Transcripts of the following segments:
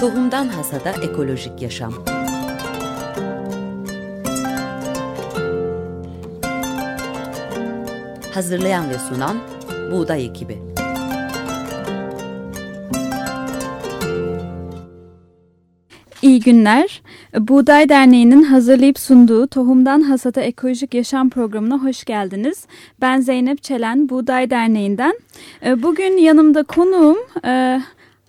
Tohumdan Hasada Ekolojik Yaşam Hazırlayan ve sunan Buğday Ekibi İyi günler. Buğday Derneği'nin hazırlayıp sunduğu Tohumdan Hasata Ekolojik Yaşam programına hoş geldiniz. Ben Zeynep Çelen, Buğday Derneği'nden. Bugün yanımda konuğum e,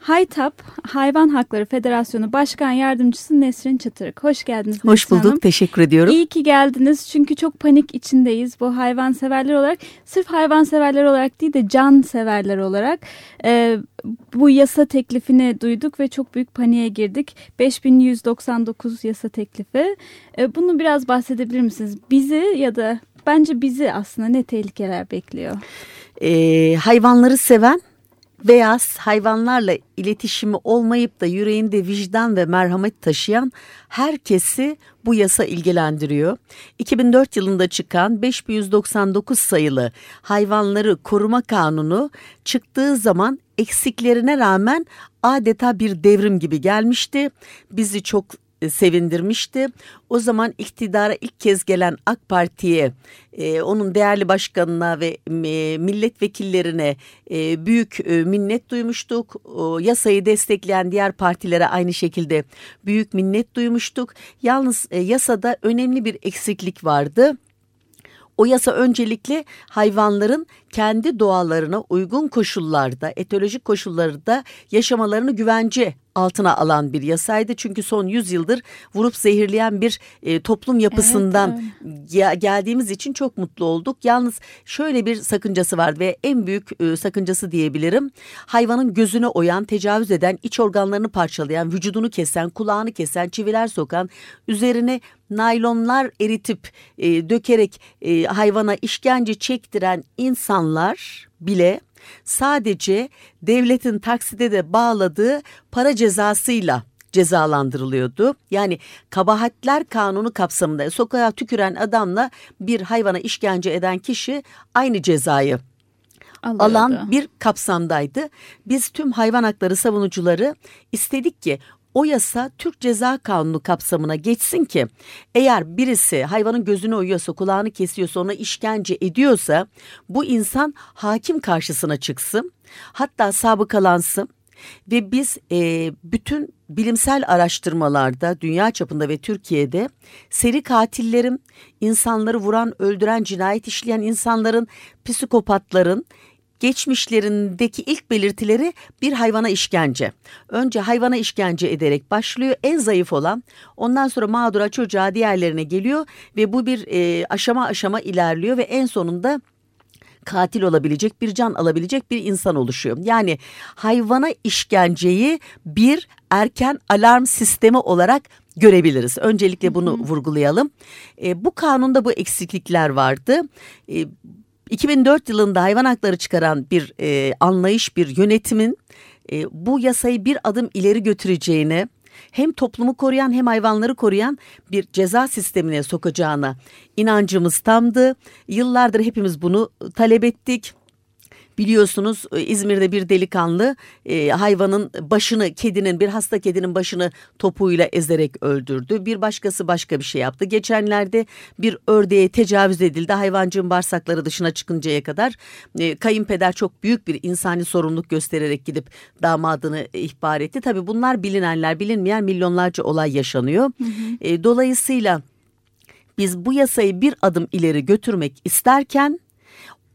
Haytap Hayvan Hakları Federasyonu Başkan Yardımcısı Nesrin Çıtırık. Hoş geldiniz. Hoş bulduk. Hanım. Teşekkür ediyorum. İyi ki geldiniz. Çünkü çok panik içindeyiz bu hayvan severler olarak. Sırf hayvan severler olarak değil de can severler olarak. E, bu yasa teklifini duyduk ve çok büyük paniğe girdik. 5199 yasa teklifi. E, bunu biraz bahsedebilir misiniz? Bizi ya da bence bizi aslında ne tehlikeler bekliyor? E, hayvanları seven veya hayvanlarla iletişimi olmayıp da yüreğinde vicdan ve merhamet taşıyan herkesi bu yasa ilgilendiriyor. 2004 yılında çıkan 5199 sayılı hayvanları koruma kanunu çıktığı zaman eksiklerine rağmen adeta bir devrim gibi gelmişti. Bizi çok sevindirmişti. O zaman iktidara ilk kez gelen AK Parti'ye, e, onun değerli başkanına ve e, milletvekillerine e, büyük e, minnet duymuştuk. O, yasayı destekleyen diğer partilere aynı şekilde büyük minnet duymuştuk. Yalnız e, yasada önemli bir eksiklik vardı. O yasa öncelikle hayvanların kendi doğalarına uygun koşullarda, etolojik koşullarda yaşamalarını güvence altına alan bir yasaydı. Çünkü son 100 yıldır vurup zehirleyen bir e, toplum yapısından evet, evet. geldiğimiz için çok mutlu olduk. Yalnız şöyle bir sakıncası vardı ve en büyük e, sakıncası diyebilirim. Hayvanın gözüne oyan, tecavüz eden, iç organlarını parçalayan, vücudunu kesen, kulağını kesen, çiviler sokan, üzerine naylonlar eritip e, dökerek e, hayvana işkence çektiren insanlar bile sadece devletin takside de bağladığı para cezasıyla cezalandırılıyordu. Yani kabahatler kanunu kapsamında sokağa tüküren adamla bir hayvana işkence eden kişi aynı cezayı Alıyordu. alan bir kapsamdaydı. Biz tüm hayvan hakları savunucuları istedik ki o yasa Türk Ceza Kanunu kapsamına geçsin ki eğer birisi hayvanın gözünü oyuyorsa, kulağını kesiyorsa, ona işkence ediyorsa bu insan hakim karşısına çıksın. Hatta sabıkalansın ve biz e, bütün bilimsel araştırmalarda dünya çapında ve Türkiye'de seri katillerin, insanları vuran, öldüren, cinayet işleyen insanların, psikopatların geçmişlerindeki ilk belirtileri bir hayvana işkence. Önce hayvana işkence ederek başlıyor en zayıf olan ondan sonra mağdura çocuğa diğerlerine geliyor ve bu bir e, aşama aşama ilerliyor ve en sonunda katil olabilecek bir can alabilecek bir insan oluşuyor. Yani hayvana işkenceyi bir erken alarm sistemi olarak görebiliriz. Öncelikle bunu vurgulayalım. E, bu kanunda bu eksiklikler vardı. E, 2004 yılında hayvan hakları çıkaran bir e, anlayış, bir yönetimin e, bu yasayı bir adım ileri götüreceğini, hem toplumu koruyan hem hayvanları koruyan bir ceza sistemine sokacağına inancımız tamdı. Yıllardır hepimiz bunu talep ettik. Biliyorsunuz e, İzmir'de bir delikanlı e, hayvanın başını, kedinin bir hasta kedinin başını topuğuyla ezerek öldürdü. Bir başkası başka bir şey yaptı. Geçenlerde bir ördeğe tecavüz edildi. Hayvancığın bağırsakları dışına çıkıncaya kadar e, kayınpeder çok büyük bir insani sorumluluk göstererek gidip damadını ihbar etti. Tabii bunlar bilinenler, bilinmeyen milyonlarca olay yaşanıyor. Hı hı. E, dolayısıyla biz bu yasayı bir adım ileri götürmek isterken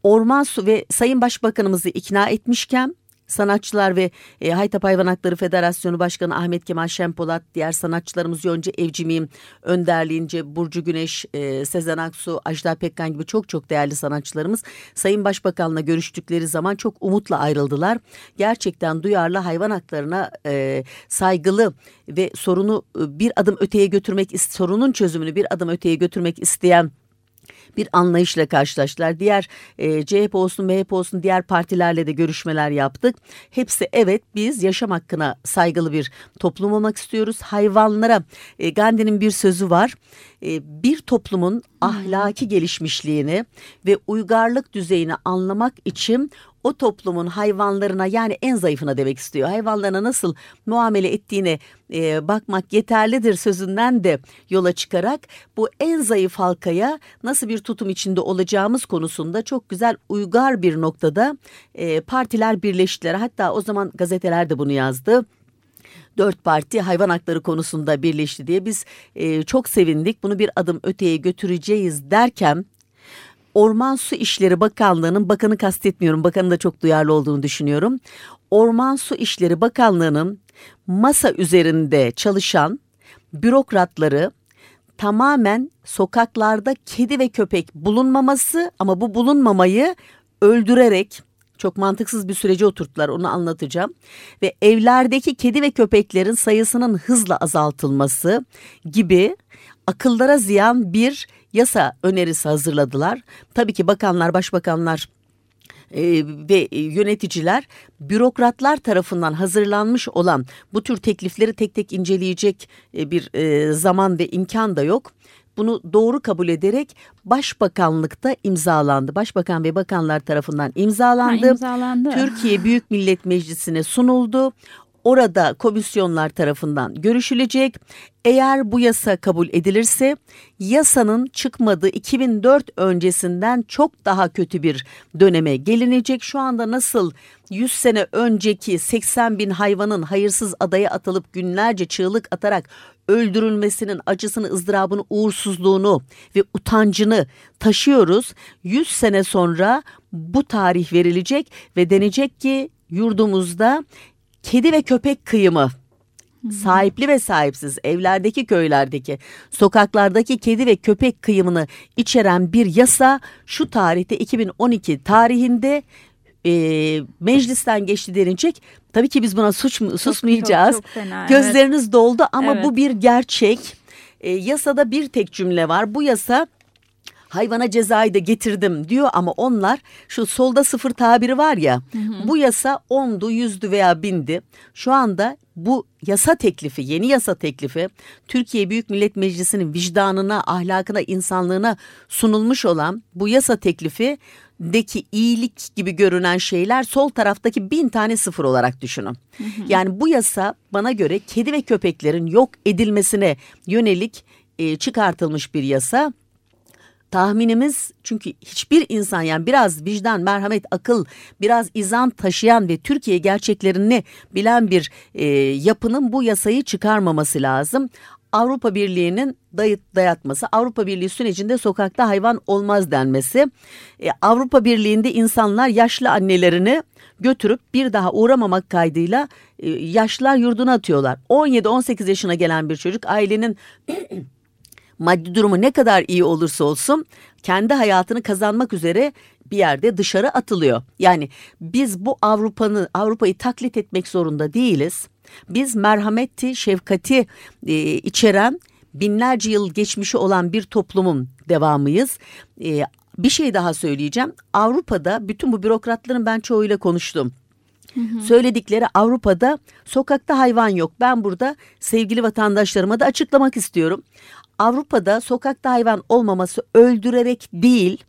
Orman Su ve Sayın Başbakanımızı ikna etmişken sanatçılar ve e, Haytap Hayvan Hakları Federasyonu Başkanı Ahmet Kemal Şempolat, diğer sanatçılarımız Yonca Evcimiyim önderliğince Burcu Güneş, e, Sezen Aksu, Ajda Pekkan gibi çok çok değerli sanatçılarımız Sayın Başbakan'la görüştükleri zaman çok umutla ayrıldılar. Gerçekten duyarlı hayvan haklarına e, saygılı ve sorunu e, bir adım öteye götürmek, sorunun çözümünü bir adım öteye götürmek isteyen bir anlayışla karşılaştılar. Diğer e, CHP olsun MHP olsun diğer partilerle de görüşmeler yaptık. Hepsi evet biz yaşam hakkına saygılı bir toplum olmak istiyoruz. Hayvanlara e, Gandhi'nin bir sözü var. E, bir toplumun ahlaki gelişmişliğini ve uygarlık düzeyini anlamak için o toplumun hayvanlarına yani en zayıfına demek istiyor. Hayvanlarına nasıl muamele ettiğine e, bakmak yeterlidir sözünden de yola çıkarak bu en zayıf halkaya nasıl bir tutum içinde olacağımız konusunda çok güzel uygar bir noktada e, partiler birleştiler. Hatta o zaman gazeteler de bunu yazdı dört parti hayvan hakları konusunda birleşti diye biz e, çok sevindik. Bunu bir adım öteye götüreceğiz derken Orman Su İşleri Bakanlığı'nın bakanı kastetmiyorum. Bakanın da çok duyarlı olduğunu düşünüyorum. Orman Su İşleri Bakanlığı'nın masa üzerinde çalışan bürokratları tamamen sokaklarda kedi ve köpek bulunmaması ama bu bulunmamayı öldürerek çok mantıksız bir sürece oturttular onu anlatacağım. Ve evlerdeki kedi ve köpeklerin sayısının hızla azaltılması gibi akıllara ziyan bir yasa önerisi hazırladılar. Tabii ki bakanlar, başbakanlar ve yöneticiler bürokratlar tarafından hazırlanmış olan bu tür teklifleri tek tek inceleyecek e, bir e, zaman ve imkan da yok. Bunu doğru kabul ederek Başbakanlıkta imzalandı. Başbakan ve bakanlar tarafından imzalandı. Ha, imzalandı. Türkiye Büyük Millet Meclisi'ne sunuldu orada komisyonlar tarafından görüşülecek. Eğer bu yasa kabul edilirse yasanın çıkmadığı 2004 öncesinden çok daha kötü bir döneme gelinecek. Şu anda nasıl 100 sene önceki 80 bin hayvanın hayırsız adaya atılıp günlerce çığlık atarak öldürülmesinin acısını, ızdırabını, uğursuzluğunu ve utancını taşıyoruz. 100 sene sonra bu tarih verilecek ve denecek ki yurdumuzda kedi ve köpek kıyımı sahipli ve sahipsiz evlerdeki köylerdeki sokaklardaki kedi ve köpek kıyımını içeren bir yasa şu tarihte 2012 tarihinde e, meclisten geçti denilecek. Tabii ki biz buna suç mu, susmayacağız. Çok, çok fena, Gözleriniz evet. doldu ama evet. bu bir gerçek. E, yasada bir tek cümle var. Bu yasa hayvana cezayı da getirdim diyor ama onlar şu solda sıfır tabiri var ya hı hı. bu yasa ondu yüzdü veya bindi şu anda bu yasa teklifi yeni yasa teklifi Türkiye Büyük Millet Meclisi'nin vicdanına ahlakına insanlığına sunulmuş olan bu yasa teklifi deki iyilik gibi görünen şeyler sol taraftaki bin tane sıfır olarak düşünün. Hı hı. Yani bu yasa bana göre kedi ve köpeklerin yok edilmesine yönelik e, çıkartılmış bir yasa tahminimiz çünkü hiçbir insan yani biraz vicdan, merhamet, akıl, biraz izan taşıyan ve Türkiye gerçeklerini bilen bir e, yapının bu yasayı çıkarmaması lazım. Avrupa Birliği'nin dayıt dayatması, Avrupa Birliği sürecinde sokakta hayvan olmaz denmesi, e, Avrupa Birliği'nde insanlar yaşlı annelerini götürüp bir daha uğramamak kaydıyla e, yaşlılar yurduna atıyorlar. 17-18 yaşına gelen bir çocuk ailenin maddi durumu ne kadar iyi olursa olsun kendi hayatını kazanmak üzere bir yerde dışarı atılıyor. Yani biz bu Avrupa'nın Avrupa'yı taklit etmek zorunda değiliz. Biz merhameti, şefkati e, içeren binlerce yıl geçmişi olan bir toplumun devamıyız. E, bir şey daha söyleyeceğim. Avrupa'da bütün bu bürokratların ben çoğuyla konuştum. Hı hı. Söyledikleri Avrupa'da sokakta hayvan yok. Ben burada sevgili vatandaşlarıma da açıklamak istiyorum. Avrupa'da sokakta hayvan olmaması öldürerek değil,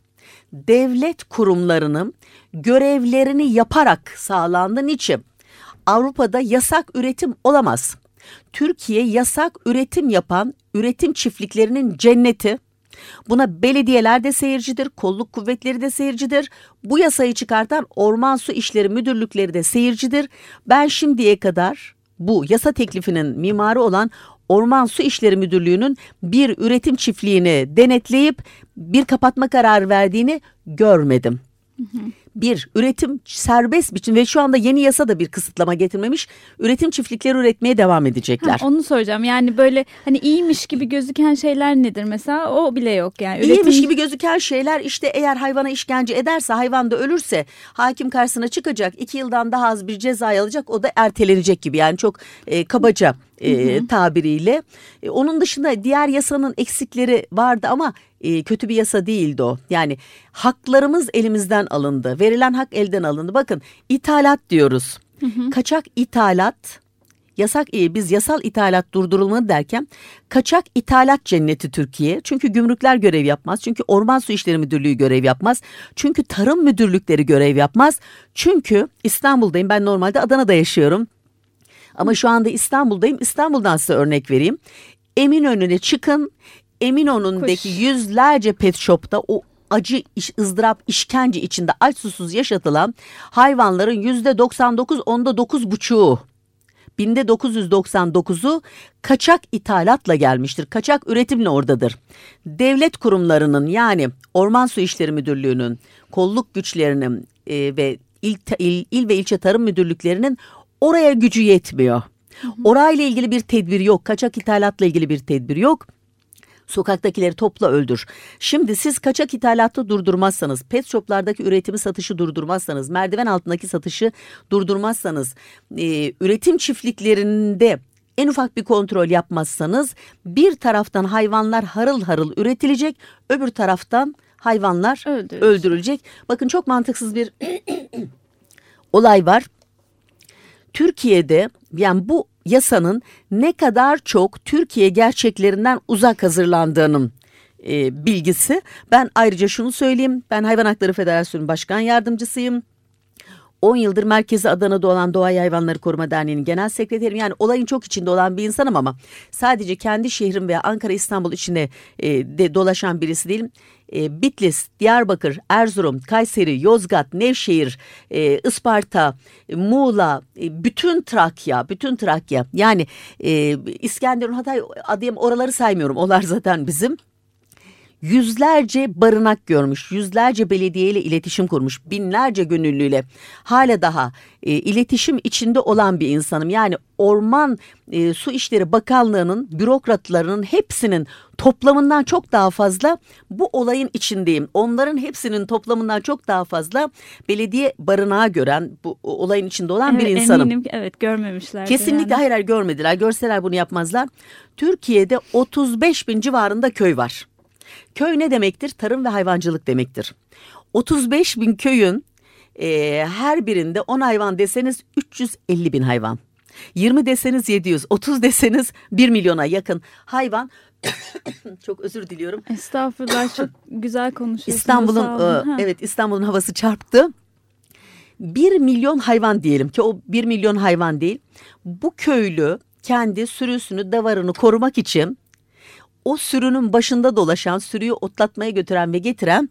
devlet kurumlarının görevlerini yaparak sağlandığı için Avrupa'da yasak üretim olamaz. Türkiye yasak üretim yapan üretim çiftliklerinin cenneti. Buna belediyeler de seyircidir, kolluk kuvvetleri de seyircidir. Bu yasayı çıkartan Orman Su İşleri Müdürlükleri de seyircidir. Ben şimdiye kadar bu yasa teklifinin mimarı olan Orman Su İşleri Müdürlüğü'nün bir üretim çiftliğini denetleyip bir kapatma kararı verdiğini görmedim. Bir, üretim serbest biçim ve şu anda yeni yasa da bir kısıtlama getirmemiş. Üretim çiftlikleri üretmeye devam edecekler. Ha, onu soracağım. Yani böyle hani iyiymiş gibi gözüken şeyler nedir mesela? O bile yok yani. Üretim... İyiymiş gibi gözüken şeyler işte eğer hayvana işkence ederse, hayvan da ölürse hakim karşısına çıkacak. iki yıldan daha az bir ceza alacak. O da ertelenecek gibi. Yani çok e, kabaca e, tabiriyle. E, onun dışında diğer yasanın eksikleri vardı ama e, kötü bir yasa değildi o. Yani haklarımız elimizden alındı. Verilen hak elden alındı. Bakın ithalat diyoruz. Kaçak ithalat yasak e, biz yasal ithalat durdurulmalı derken kaçak ithalat cenneti Türkiye. Çünkü gümrükler görev yapmaz. Çünkü Orman Su İşleri Müdürlüğü görev yapmaz. Çünkü tarım müdürlükleri görev yapmaz. Çünkü İstanbul'dayım. Ben normalde Adana'da yaşıyorum. Ama şu anda İstanbul'dayım. İstanbul'dan size örnek vereyim. Eminönü'ne çıkın. Eminönü'ndeki Kuş. yüzlerce pet shop'ta o acı, iş, ızdırap, işkence içinde aç susuz yaşatılan hayvanların yüzde 99 onda 9 buçuğu binde 999'u kaçak ithalatla gelmiştir. Kaçak üretimle oradadır. Devlet kurumlarının yani Orman Su İşleri Müdürlüğü'nün, kolluk güçlerinin e, ve il, il, il ve ilçe tarım müdürlüklerinin oraya gücü yetmiyor. Orayla ilgili bir tedbir yok. Kaçak ithalatla ilgili bir tedbir yok. Sokaktakileri topla öldür. Şimdi siz kaçak ithalatı durdurmazsanız, pet shoplardaki üretimi satışı durdurmazsanız, merdiven altındaki satışı durdurmazsanız, e, üretim çiftliklerinde en ufak bir kontrol yapmazsanız bir taraftan hayvanlar harıl harıl üretilecek, öbür taraftan hayvanlar Öldürülecek. öldürülecek. Bakın çok mantıksız bir olay var. Türkiye'de yani bu yasanın ne kadar çok Türkiye gerçeklerinden uzak hazırlandığının e, bilgisi. Ben ayrıca şunu söyleyeyim. Ben Hayvan Hakları Federasyonu Başkan Yardımcısıyım. 10 yıldır merkezi Adana'da olan Doğa Hayvanları Koruma Derneği'nin genel sekreteriyim. Yani olayın çok içinde olan bir insanım ama sadece kendi şehrim veya Ankara İstanbul içinde e, de dolaşan birisi değilim. E, Bitlis, Diyarbakır, Erzurum, Kayseri, Yozgat, Nevşehir, e, Isparta, Muğla, e, bütün Trakya, bütün Trakya yani e, İskenderun, Hatay, Adıyaman oraları saymıyorum. Onlar zaten bizim yüzlerce barınak görmüş, yüzlerce belediyeyle iletişim kurmuş, binlerce gönüllüyle hala daha e, iletişim içinde olan bir insanım. Yani Orman e, Su İşleri Bakanlığı'nın bürokratlarının hepsinin toplamından çok daha fazla bu olayın içindeyim. Onların hepsinin toplamından çok daha fazla belediye barınağı gören, bu olayın içinde olan bir Evet, insanım. Eminim ki evet görmemişler. Kesinlikle hayır hayır görmediler. Görseler bunu yapmazlar. Türkiye'de 35 bin civarında köy var. Köy ne demektir? Tarım ve hayvancılık demektir. 35 bin köyün e, her birinde 10 hayvan deseniz 350 bin hayvan. 20 deseniz 700, 30 deseniz 1 milyona yakın hayvan. Çok özür diliyorum. Estağfurullah çok güzel konuşuyorsunuz. İstanbul'un e, evet İstanbul'un havası çarptı. 1 milyon hayvan diyelim ki o 1 milyon hayvan değil. Bu köylü kendi sürüsünü, davarını korumak için o sürünün başında dolaşan, sürüyü otlatmaya götüren ve getiren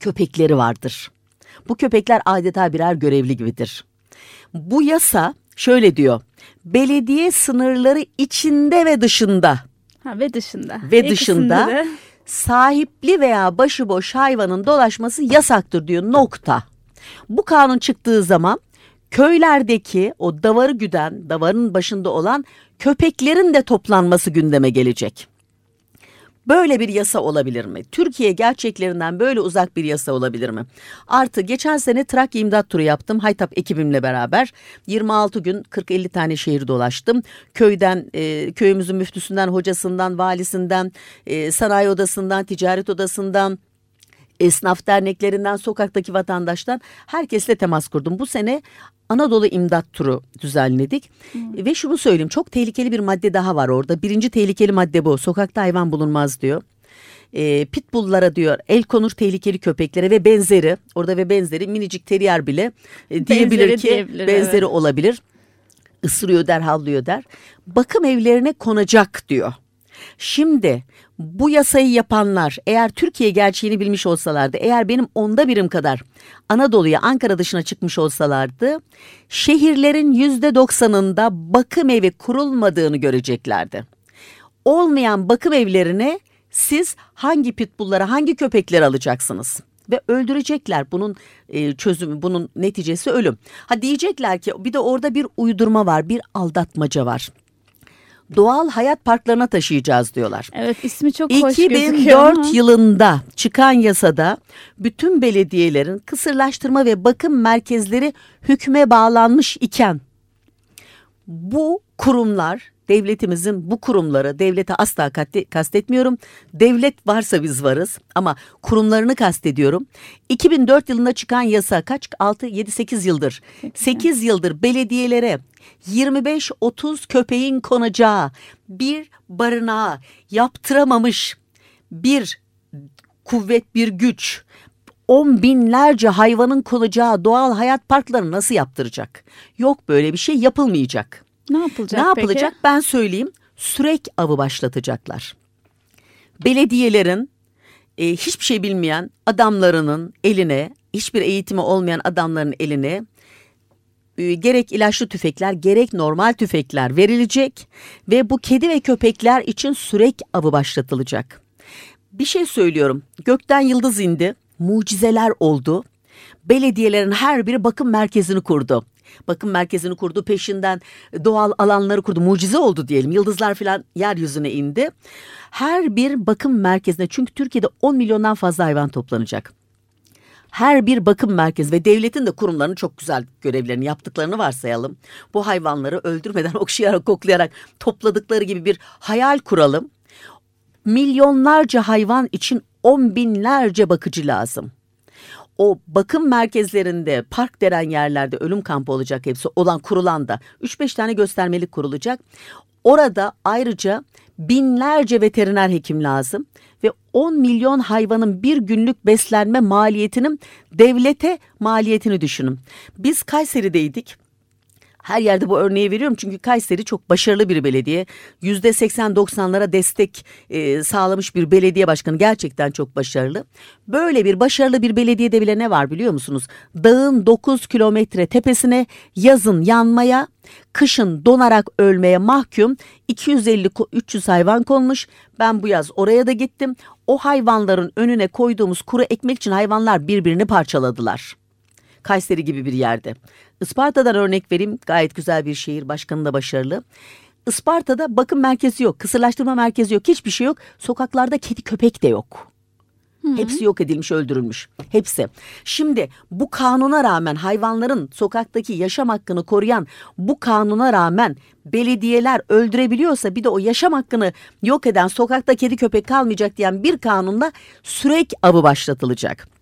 köpekleri vardır. Bu köpekler adeta birer görevli gibidir. Bu yasa şöyle diyor. Belediye sınırları içinde ve dışında Ha, ve dışında. ve İkisinde dışında de. sahipli veya başıboş hayvanın dolaşması yasaktır diyor nokta. Bu kanun çıktığı zaman köylerdeki o davarı güden, davarın başında olan köpeklerin de toplanması gündeme gelecek. Böyle bir yasa olabilir mi? Türkiye gerçeklerinden böyle uzak bir yasa olabilir mi? Artı geçen sene Trakya imdat turu yaptım Haytap ekibimle beraber. 26 gün 40-50 tane şehir dolaştım. Köyden, e, köyümüzün müftüsünden, hocasından, valisinden, e, sanayi odasından, ticaret odasından, esnaf derneklerinden, sokaktaki vatandaştan herkesle temas kurdum. Bu sene Anadolu İmdat Turu düzenledik. Ve şunu söyleyeyim çok tehlikeli bir madde daha var orada. Birinci tehlikeli madde bu. Sokakta hayvan bulunmaz diyor. E, pitbulllara diyor el konur tehlikeli köpeklere ve benzeri. Orada ve benzeri minicik terrier bile e, diyebilir Benzeri ki diyebilir, benzeri evet. olabilir. Isırıyor der havlıyor der. Bakım evlerine konacak diyor. Şimdi bu yasayı yapanlar eğer Türkiye gerçeğini bilmiş olsalardı, eğer benim onda birim kadar Anadolu'ya, Ankara dışına çıkmış olsalardı, şehirlerin yüzde doksanında bakım evi kurulmadığını göreceklerdi. Olmayan bakım evlerine siz hangi pitbulllara, hangi köpekleri alacaksınız? Ve öldürecekler. Bunun e, çözümü, bunun neticesi ölüm. Ha diyecekler ki bir de orada bir uydurma var, bir aldatmaca var doğal hayat parklarına taşıyacağız diyorlar. Evet ismi çok hoş gözüküyor. 2004 ama. yılında çıkan yasada bütün belediyelerin kısırlaştırma ve bakım merkezleri hükme bağlanmış iken bu kurumlar devletimizin bu kurumları devlete asla kastetmiyorum. Devlet varsa biz varız ama kurumlarını kastediyorum. 2004 yılında çıkan yasa kaç 6 7 8 yıldır 8 yıldır belediyelere 25-30 köpeğin konacağı bir barınağı yaptıramamış bir kuvvet bir güç on binlerce hayvanın kolacağı doğal hayat parklarını nasıl yaptıracak? Yok böyle bir şey yapılmayacak. Ne yapılacak Ne yapılacak peki? ben söyleyeyim. Sürek avı başlatacaklar. Belediyelerin e, hiçbir şey bilmeyen adamlarının eline, hiçbir eğitimi olmayan adamların eline e, gerek ilaçlı tüfekler gerek normal tüfekler verilecek ve bu kedi ve köpekler için sürek avı başlatılacak. Bir şey söylüyorum. Gökten yıldız indi. Mucizeler oldu. Belediyelerin her biri bakım merkezini kurdu bakım merkezini kurdu peşinden doğal alanları kurdu mucize oldu diyelim yıldızlar falan yeryüzüne indi. Her bir bakım merkezine çünkü Türkiye'de 10 milyondan fazla hayvan toplanacak. Her bir bakım merkezi ve devletin de kurumlarının çok güzel görevlerini yaptıklarını varsayalım. Bu hayvanları öldürmeden okşayarak koklayarak topladıkları gibi bir hayal kuralım. Milyonlarca hayvan için on binlerce bakıcı lazım o bakım merkezlerinde park denen yerlerde ölüm kampı olacak hepsi olan kurulan da 3-5 tane göstermelik kurulacak. Orada ayrıca binlerce veteriner hekim lazım ve 10 milyon hayvanın bir günlük beslenme maliyetinin devlete maliyetini düşünün. Biz Kayseri'deydik. Her yerde bu örneği veriyorum çünkü Kayseri çok başarılı bir belediye. Yüzde 80-90'lara destek e, sağlamış bir belediye başkanı gerçekten çok başarılı. Böyle bir başarılı bir belediyede bile ne var biliyor musunuz? Dağın 9 kilometre tepesine yazın yanmaya, kışın donarak ölmeye mahkum 250-300 hayvan konmuş. Ben bu yaz oraya da gittim. O hayvanların önüne koyduğumuz kuru ekmek için hayvanlar birbirini parçaladılar. Kayseri gibi bir yerde. Isparta'dan örnek vereyim. Gayet güzel bir şehir. Başkanı da başarılı. Isparta'da bakım merkezi yok. Kısırlaştırma merkezi yok. Hiçbir şey yok. Sokaklarda kedi köpek de yok. Hı-hı. Hepsi yok edilmiş, öldürülmüş. Hepsi. Şimdi bu kanuna rağmen hayvanların sokaktaki yaşam hakkını koruyan bu kanuna rağmen belediyeler öldürebiliyorsa bir de o yaşam hakkını yok eden sokakta kedi köpek kalmayacak diyen bir kanunla sürek avı başlatılacak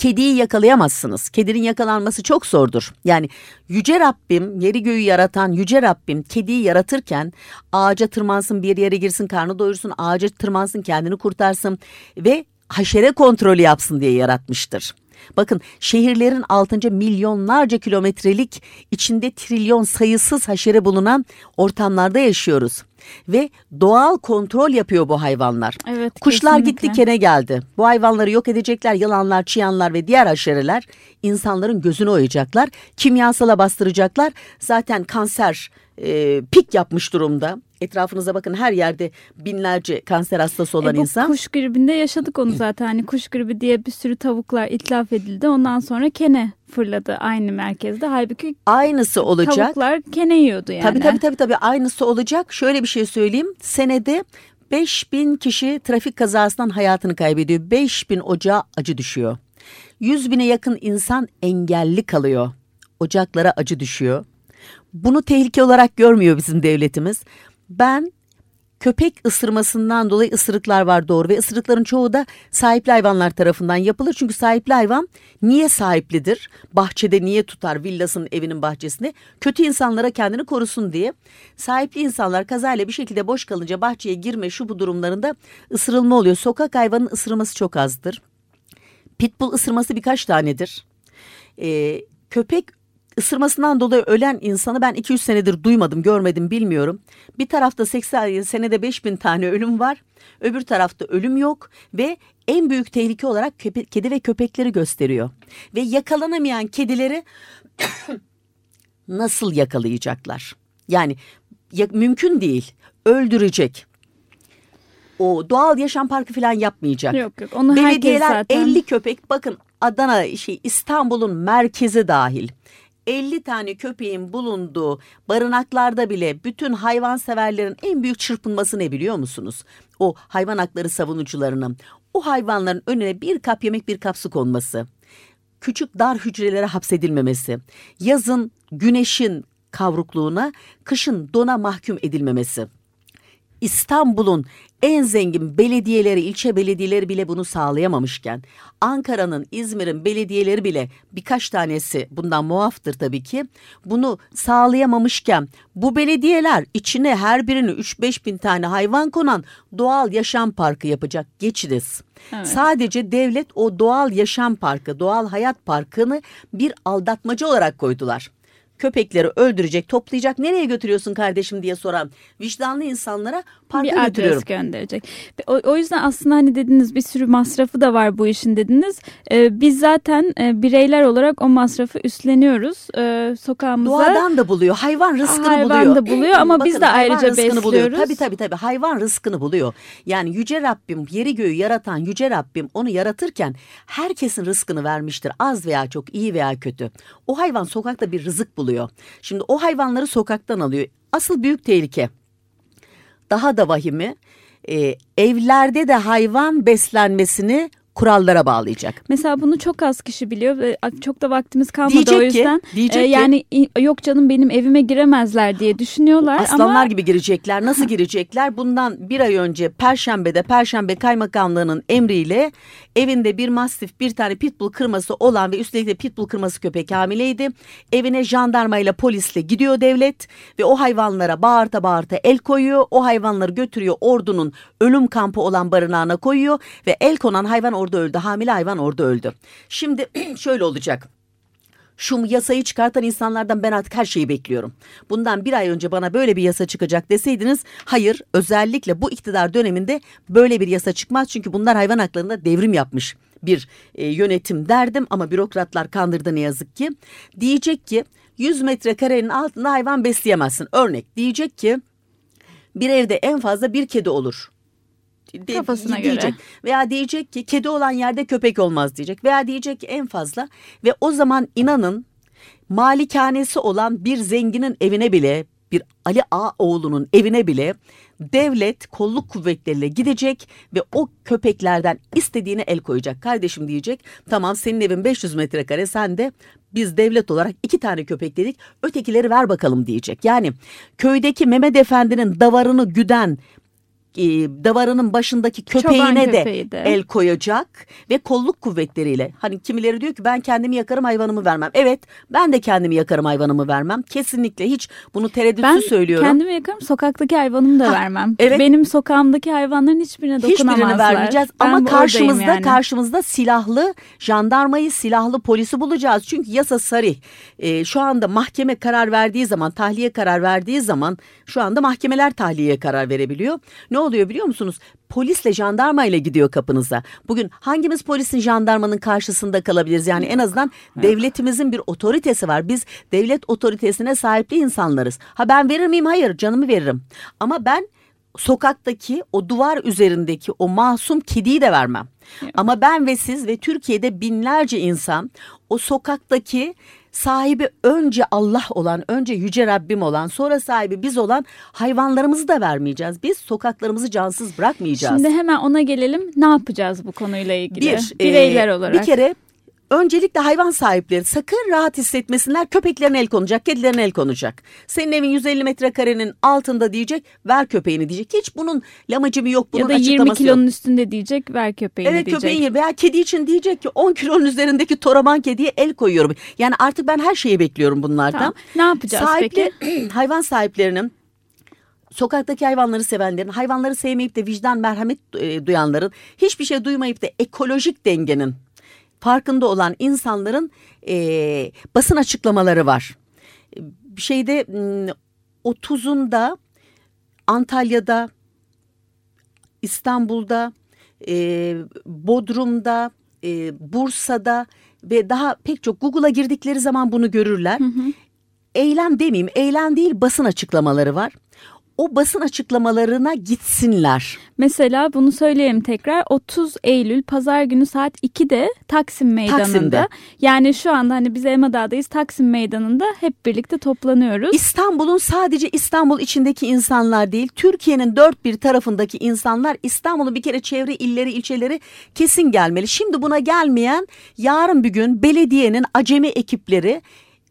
kediyi yakalayamazsınız. Kedinin yakalanması çok zordur. Yani yüce Rabbim, yeri göğü yaratan yüce Rabbim kediyi yaratırken ağaca tırmansın, bir yere girsin, karnı doyursun, ağaca tırmansın, kendini kurtarsın ve haşere kontrolü yapsın diye yaratmıştır. Bakın şehirlerin altınca milyonlarca kilometrelik içinde trilyon sayısız haşere bulunan ortamlarda yaşıyoruz. Ve doğal kontrol yapıyor bu hayvanlar. Evet, Kuşlar kesinlikle. gitti kene geldi. Bu hayvanları yok edecekler yılanlar, çıyanlar ve diğer haşereler insanların gözünü oyacaklar. Kimyasala bastıracaklar. Zaten kanser e, pik yapmış durumda. Etrafınıza bakın her yerde binlerce kanser hastası olan e, bu insan. Kuş gribinde yaşadık onu zaten. Hani kuş gribi diye bir sürü tavuklar itlaf edildi. Ondan sonra kene fırladı aynı merkezde. Halbuki aynısı olacak. Tavuklar kene yiyordu yani. Tabii tabii tabii tabii aynısı olacak. Şöyle bir şey söyleyeyim. Senede 5000 kişi trafik kazasından hayatını kaybediyor. 5000 ocağa acı düşüyor. 100 bine yakın insan engelli kalıyor. Ocaklara acı düşüyor. Bunu tehlike olarak görmüyor bizim devletimiz. Ben köpek ısırmasından dolayı ısırıklar var doğru ve ısırıkların çoğu da sahipli hayvanlar tarafından yapılır. Çünkü sahipli hayvan niye sahiplidir? Bahçede niye tutar villasının evinin bahçesinde? Kötü insanlara kendini korusun diye. Sahipli insanlar kazayla bir şekilde boş kalınca bahçeye girme şu bu durumlarında ısırılma oluyor. Sokak hayvanın ısırması çok azdır. Pitbull ısırması birkaç tanedir. Ee, köpek ısırmasından dolayı ölen insanı ben 2-3 senedir duymadım, görmedim, bilmiyorum. Bir tarafta 80 senede 5000 tane ölüm var. Öbür tarafta ölüm yok ve en büyük tehlike olarak kedi ve köpekleri gösteriyor. Ve yakalanamayan kedileri nasıl yakalayacaklar? Yani ya, mümkün değil. Öldürecek. O doğal yaşam parkı falan yapmayacak. Yok yok. Onu Belediyeler zaten... 50 köpek bakın Adana şey İstanbul'un merkezi dahil 50 tane köpeğin bulunduğu barınaklarda bile bütün hayvan severlerin en büyük çırpınması ne biliyor musunuz? O hayvan hakları savunucularının o hayvanların önüne bir kap yemek bir kap su konması. Küçük dar hücrelere hapsedilmemesi. Yazın güneşin kavrukluğuna, kışın dona mahkum edilmemesi. İstanbul'un en zengin belediyeleri, ilçe belediyeleri bile bunu sağlayamamışken, Ankara'nın, İzmir'in belediyeleri bile birkaç tanesi bundan muaftır tabii ki, bunu sağlayamamışken bu belediyeler içine her birini 3-5 bin tane hayvan konan doğal yaşam parkı yapacak. Geçiniz. Evet. Sadece devlet o doğal yaşam parkı, doğal hayat parkını bir aldatmacı olarak koydular köpekleri öldürecek, toplayacak. Nereye götürüyorsun kardeşim diye soran vicdanlı insanlara parka bir götürüyorum. Adres gönderecek. O, o yüzden aslında hani dediniz bir sürü masrafı da var bu işin dediniz. Ee, biz zaten e, bireyler olarak o masrafı üstleniyoruz. Ee, sokağımıza. Doğadan da buluyor. Hayvan rızkını hayvan buluyor. Hayvan da buluyor ama Bakın, biz de ayrıca besliyoruz. Buluyor. Tabii tabii tabii. Hayvan rızkını buluyor. Yani yüce Rabbim yeri göğü yaratan yüce Rabbim onu yaratırken herkesin rızkını vermiştir. Az veya çok iyi veya kötü. O hayvan sokakta bir rızık buluyor. Şimdi o hayvanları sokaktan alıyor. Asıl büyük tehlike daha da vahimi e, evlerde de hayvan beslenmesini kurallara bağlayacak. Mesela bunu çok az kişi biliyor ve çok da vaktimiz kalmadı diyecek o yüzden. Ki, diyecek e, yani ki, yok canım benim evime giremezler diye düşünüyorlar. Aslanlar ama... gibi girecekler. Nasıl girecekler? Bundan bir ay önce Perşembe'de Perşembe Kaymakamlığı'nın emriyle evinde bir mastif bir tane pitbull kırması olan ve üstelik de pitbull kırması köpek hamileydi. Evine jandarmayla polisle gidiyor devlet ve o hayvanlara bağırta bağırta el koyuyor. O hayvanları götürüyor ordunun ölüm kampı olan barınağına koyuyor ve el konan hayvan orada öldü. Hamile hayvan orada öldü. Şimdi şöyle olacak. Şu yasayı çıkartan insanlardan ben artık her şeyi bekliyorum. Bundan bir ay önce bana böyle bir yasa çıkacak deseydiniz hayır özellikle bu iktidar döneminde böyle bir yasa çıkmaz. Çünkü bunlar hayvan haklarında devrim yapmış bir e, yönetim derdim ama bürokratlar kandırdı ne yazık ki. Diyecek ki 100 metrekarenin altında hayvan besleyemezsin. Örnek diyecek ki bir evde en fazla bir kedi olur de, kafasına diyecek. göre. Veya diyecek ki kedi olan yerde köpek olmaz diyecek. Veya diyecek ki en fazla ve o zaman inanın malikanesi olan bir zenginin evine bile bir Ali Ağaoğlu'nun evine bile devlet kolluk kuvvetleriyle gidecek ve o köpeklerden istediğine el koyacak. Kardeşim diyecek tamam senin evin 500 metrekare sen de biz devlet olarak iki tane köpek dedik ötekileri ver bakalım diyecek. Yani köydeki Mehmet Efendi'nin davarını güden e, davarının başındaki köpeğine de, de el koyacak ve kolluk kuvvetleriyle hani kimileri diyor ki ben kendimi yakarım hayvanımı vermem. Evet ben de kendimi yakarım hayvanımı vermem. Kesinlikle hiç bunu tereddütsüz ben söylüyorum. Ben kendimi yakarım sokaktaki hayvanımı da ha, vermem. Evet. Benim sokağımdaki hayvanların hiçbirine dokunamazlar. Hiçbirini vermeyeceğiz ben ama karşımızda yani. karşımızda silahlı jandarmayı silahlı polisi bulacağız. Çünkü yasa sarih. Ee, şu anda mahkeme karar verdiği zaman tahliye karar verdiği zaman şu anda mahkemeler tahliyeye karar verebiliyor. Ne oluyor biliyor musunuz? Polisle jandarmayla gidiyor kapınıza. Bugün hangimiz polisin jandarmanın karşısında kalabiliriz? Yani en azından devletimizin bir otoritesi var. Biz devlet otoritesine sahipli insanlarız. Ha ben verir miyim? Hayır canımı veririm. Ama ben sokaktaki o duvar üzerindeki o masum kediyi de vermem. Ama ben ve siz ve Türkiye'de binlerce insan o sokaktaki sahibi önce Allah olan, önce yüce Rabbim olan, sonra sahibi biz olan hayvanlarımızı da vermeyeceğiz. Biz sokaklarımızı cansız bırakmayacağız. Şimdi hemen ona gelelim. Ne yapacağız bu konuyla ilgili? Bir, Bireyler e, olarak. Bir kere Öncelikle hayvan sahipleri sakın rahat hissetmesinler. Köpeklerine el konacak, kedilerine el konacak. Senin evin 150 metrekarenin altında diyecek, ver köpeğini diyecek. Hiç bunun lamacı mı yok, bunun Ya da 20 kilonun yok. üstünde diyecek, ver köpeğini evet, diyecek. Evet köpeğini veya kedi için diyecek ki 10 kilonun üzerindeki toraman kediye el koyuyorum. Yani artık ben her şeyi bekliyorum bunlardan. Tamam. Ne yapacağız Sahipli, peki? hayvan sahiplerinin sokaktaki hayvanları sevenlerin, hayvanları sevmeyip de vicdan merhamet e, duyanların, hiçbir şey duymayıp da ekolojik dengenin farkında olan insanların e, basın açıklamaları var. Şeyde 30'unda Antalya'da, İstanbul'da, e, Bodrum'da, e, Bursa'da ve daha pek çok Google'a girdikleri zaman bunu görürler. Hı hı. Eylem demeyeyim, eylem değil basın açıklamaları var o basın açıklamalarına gitsinler. Mesela bunu söyleyeyim tekrar 30 Eylül pazar günü saat 2'de Taksim Meydanı'nda. Taksim'de. Yani şu anda hani biz Elmadağ'dayız Taksim Meydanı'nda hep birlikte toplanıyoruz. İstanbul'un sadece İstanbul içindeki insanlar değil Türkiye'nin dört bir tarafındaki insanlar İstanbul'un bir kere çevre illeri ilçeleri kesin gelmeli. Şimdi buna gelmeyen yarın bir gün belediyenin acemi ekipleri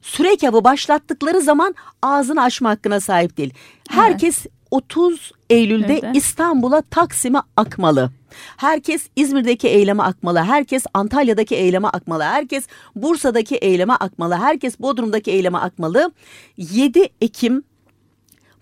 sürek avı başlattıkları zaman ağzını açma hakkına sahip değil. Herkes 30 Eylül'de Evet. İstanbul'a Taksim'e akmalı. Herkes İzmir'deki eyleme akmalı. Herkes Antalya'daki eyleme akmalı. Herkes Bursa'daki eyleme akmalı. Herkes Bodrum'daki eyleme akmalı. 7 Ekim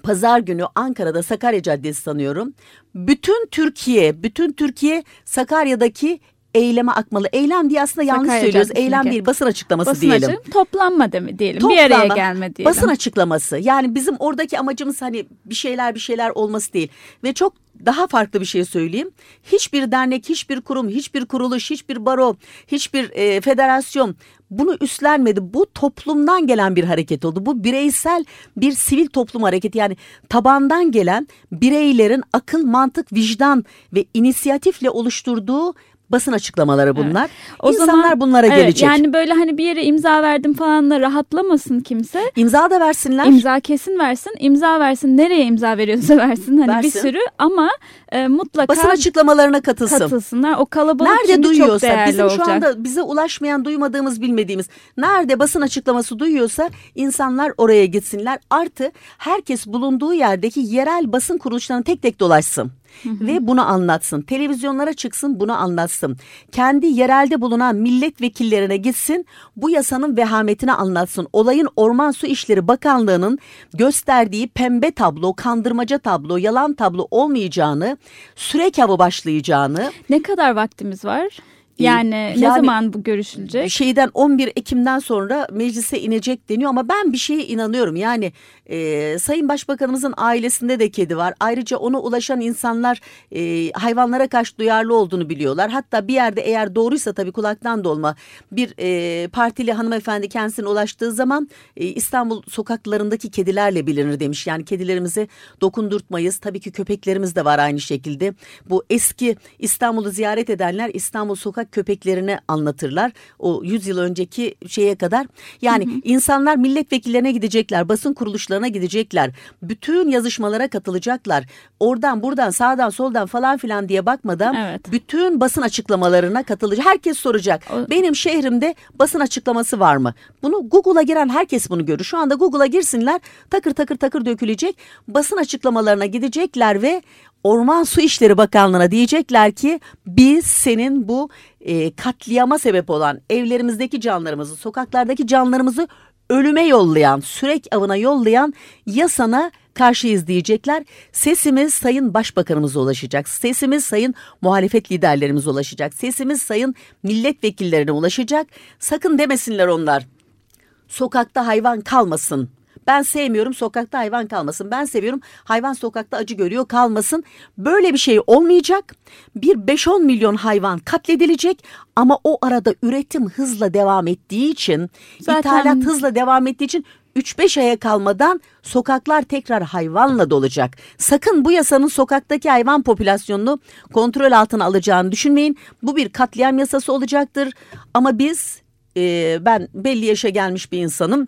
Pazar günü Ankara'da Sakarya Caddesi sanıyorum. Bütün Türkiye, bütün Türkiye Sakarya'daki eyleme akmalı. Eylem diye aslında yanlış Sakarya söylüyoruz. Caddesi'ndeki. Eylem değil, basın açıklaması Basın diyelim. açığı, toplanma demi diyelim. Bir araya gelme diyelim. Basın açıklaması. Yani bizim oradaki amacımız hani bir şeyler bir şeyler olması değil. Ve çok daha farklı bir şey söyleyeyim. Hiçbir dernek, hiçbir kurum, hiçbir kuruluş, hiçbir baro, hiçbir e, federasyon bunu üstlenmedi. Bu toplumdan gelen bir hareket oldu. Bu bireysel bir sivil toplum hareketi. Yani tabandan gelen bireylerin akıl, mantık, vicdan ve inisiyatifle oluşturduğu basın açıklamaları bunlar. O İnsanlar zaman- bunlara Evet, gelecek. Yani böyle hani bir yere imza verdim falan da rahatlamasın kimse. İmza da versinler. İmza kesin versin. imza versin. Nereye imza veriyorsa versin. Hani bir Versin. sürü ama e, mutlaka basın açıklamalarına katılsın. katılsınlar. O kalabalık Nerede şimdi çok duyuyorsa değerli bizim olacak. şu anda bize ulaşmayan duymadığımız bilmediğimiz nerede basın açıklaması duyuyorsa insanlar oraya gitsinler. Artı herkes bulunduğu yerdeki yerel basın kuruluşlarına tek tek dolaşsın. Ve bunu anlatsın. Televizyonlara çıksın bunu anlatsın. Kendi yerelde bulunan milletvekillerine gitsin bu yasanın vehametini anlatsın. Olayın Orman Su İşleri Bakanlığı'nın gösterdiği pembe tablo, kandırmaca tablo, yalan tablo olmayacağını, sürek avı başlayacağını, Ne kadar vaktimiz var? Ee, Yani, ne yani- zaman bu görüşülecek? şeyden 11 Ekim'den sonra meclise inecek deniyor ama ben bir şeye inanıyorum. Yani e, Sayın Başbakanımızın ailesinde de kedi var. Ayrıca ona ulaşan insanlar e, hayvanlara karşı duyarlı olduğunu biliyorlar. Hatta bir yerde eğer doğruysa tabii kulaktan dolma bir e, partili hanımefendi kendisine ulaştığı zaman e, İstanbul sokaklarındaki kedilerle bilinir demiş. Yani kedilerimizi dokundurtmayız. Tabii ki köpeklerimiz de var aynı şekilde. Bu eski İstanbul'u ziyaret edenler İstanbul sokak köpeklerini anlatırlar. O 100 yıl önceki şeye kadar. Yani insanlar milletvekillerine gidecekler, basın kuruluşlarına gidecekler. Bütün yazışmalara katılacaklar. Oradan buradan sağdan soldan falan filan diye bakmadan Evet. bütün basın açıklamalarına katılacak. Herkes soracak. O- Benim şehrimde basın açıklaması var mı? Bunu Google'a giren herkes bunu görür. Şu anda Google'a girsinler takır takır takır dökülecek. Basın açıklamalarına gidecekler ve Orman Su İşleri Bakanlığı'na diyecekler ki biz senin bu e, katliama sebep olan evlerimizdeki canlarımızı, sokaklardaki canlarımızı ölüme yollayan, sürek avına yollayan yasana karşıyız diyecekler. Sesimiz Sayın Başbakanımıza ulaşacak. Sesimiz Sayın muhalefet liderlerimize ulaşacak. Sesimiz Sayın milletvekillerine ulaşacak. Sakın demesinler onlar. Sokakta hayvan kalmasın. Ben sevmiyorum sokakta hayvan kalmasın. Ben seviyorum hayvan sokakta acı görüyor kalmasın. Böyle bir şey olmayacak. Bir 5-10 milyon hayvan katledilecek ama o arada üretim hızla devam ettiği için, Zaten- ithalat hızla devam ettiği için 3-5 aya kalmadan sokaklar tekrar hayvanla dolacak. Sakın bu yasanın sokaktaki hayvan popülasyonunu kontrol altına alacağını düşünmeyin. Bu bir katliam yasası olacaktır. Ama biz e, ben belli yaşa gelmiş bir insanım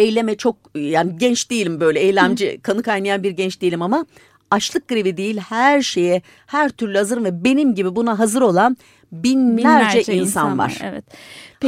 eyleme çok yani genç değilim böyle eylemci kanı kaynayan bir genç değilim ama açlık grevi değil her şeye her türlü hazırım ve benim gibi buna hazır olan binlerce, insan var. Evet.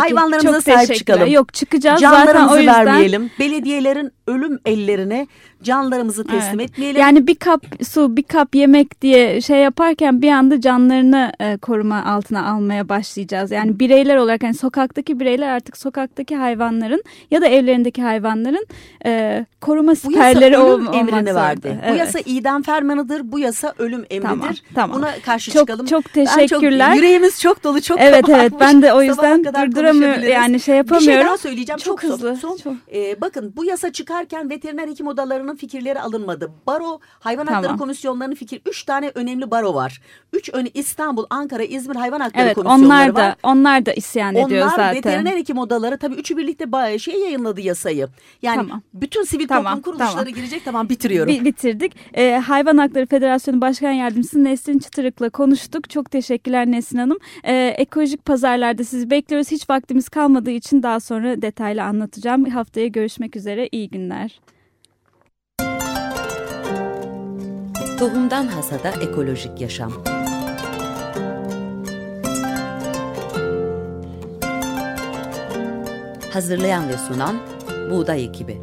Hayvanlarımıza çok sahip teşekkürler. çıkalım. Yok çıkacağız zaten o Canlarımızı yüzden. vermeyelim. Belediyelerin ölüm ellerine canlarımızı teslim Evet. etmeyelim. Yani bir kap su, bir kap yemek diye şey yaparken bir anda canlarını e, koruma altına almaya başlayacağız. Yani bireyler olarak hani sokaktaki bireyler artık sokaktaki hayvanların ya da evlerindeki hayvanların e, koruma bu siperleri olmak emrini zorunda. verdi. Bu Evet. yasa idam fermanıdır. Bu yasa ölüm emridir. Tamam, tamam. Buna karşı Çok- çıkalım. çok Ben teşekkürler. yüreğimiz çok dolu çok Evet evet ben de o yüzden kadar konuşabiliriz. yani şey Bir yapamıyorum. şey daha söyleyeceğim. Çok Çok, hızlı, Son, çok. Ee, bakın bu yasa çıkarken veteriner hekim odalarının fikirleri alınmadı. Baro, hayvan hakları Tamam. komisyonlarının fikir. Üç tane önemli baro var. Üç ön İstanbul, Ankara, İzmir hayvan hakları Evet komisyonları onlar da var. onlar da isyan ediyor Onlar zaten. veteriner hekim odaları tabii üçü birlikte şey yayınladı yasayı. Yani Tamam. bütün sivil Tamam, toplum kuruluşları tamam. girecek. Tamam bitiriyorum. Bi- bitirdik. Ee, Hayvan Hakları Federasyonu Başkan Yardımcısı Nesrin Çıtırık'la konuştuk. Çok teşekkürler Nesrin Hanım. Ee, ekolojik pazarlarda sizi bekliyoruz. Hiç vaktimiz kalmadığı için daha sonra detaylı anlatacağım. Haftaya görüşmek üzere. İyi günler. Tohumdan Hasada Ekolojik Yaşam Hazırlayan ve sunan Buğday Ekibi.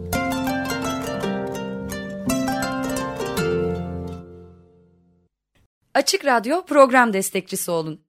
Açık Radyo program destekçisi olun.